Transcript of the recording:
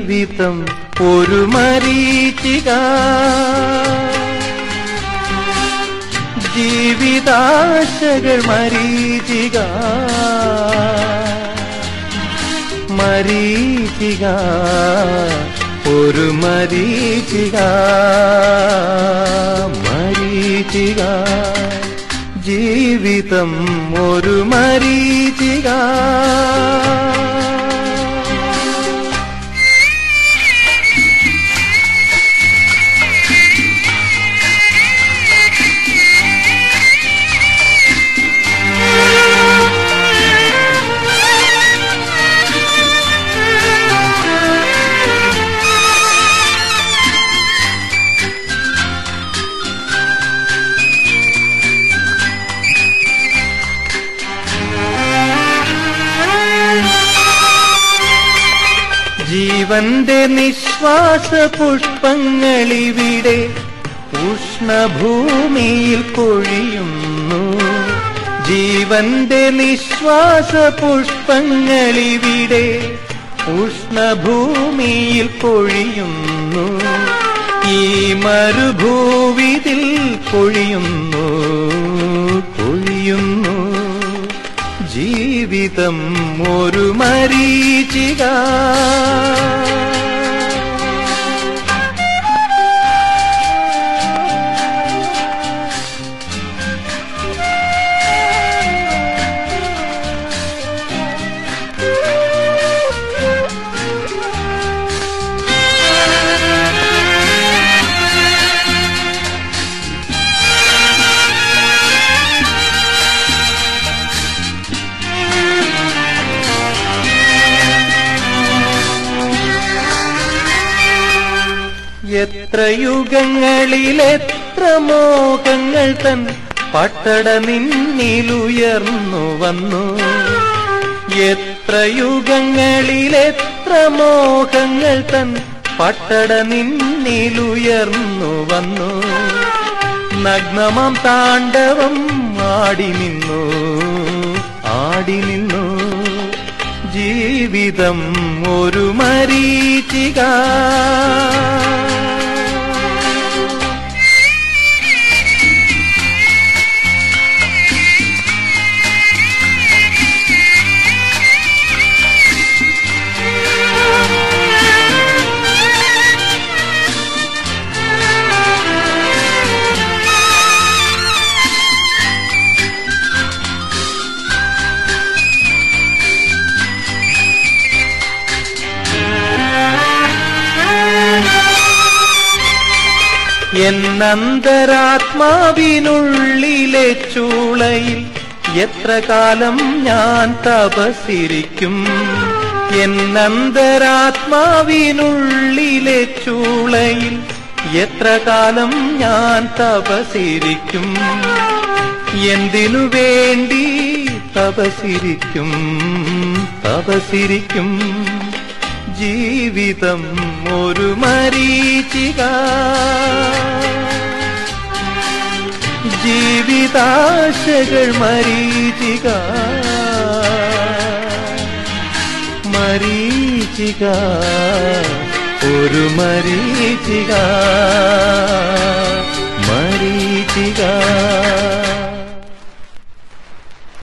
ജീവിതം ഒരു മരീചിക. ജീവിതാശകൾ മരീചിക. മരീചിക. ഒരു മരീചിക. മരീചിക. ജീവിതം ഒരു മരീചിക. ജീവന്റെ നിശ്വാസ പുഷ്പങ്ങളിവിടെ ഉഷ്ണഭൂമിയിൽ പൊഴിയുന്നു. ജീവന്റെ നിശ്വാസ പുഷ്പങ്ങളിവിടെ ഉഷ്ണഭൂമിയിൽ പൊഴിയുന്നു. ഈ മരുഭൂവിതിൽ പൊഴിയുന്നു. പൊഴിയുന്നു. ജീവിതം ഒരു മരീചിക എത്ര യുഗങ്ങളിലെത്ര മോഹങ്ങൾ തൻ പട്ടട നിന്നിലുയർന്നു വന്നു. എത്ര യുഗങ്ങളിലെത്ര മോഹങ്ങൾ തൻ പട്ടട നിന്നിലുയർന്നു വന്നു. നഗ്നമാം താണ്ഡവം ആടി നിന്നു ആടി നിന്നു. ജീവിതം ഒരു മരീചിക എന്നന്തരാത്മാവിനുള്ളിലെ ചൂളയിൽ എത്ര കാലം ഞാൻ തപസിരിക്കും എന്നന്തരാത്മാവിനുള്ളിലെ ചൂളയിൽ എത്ര കാലം ഞാൻ തപസിരിക്കും എന്തിനു വേണ്ടി തപസിരിക്കും തപസിരിക്കും ജീവിതം ഒരു മരീചിക. ജീവിതാശകൾ മരീചിക. മരീചിക ഒരു മരീചിക.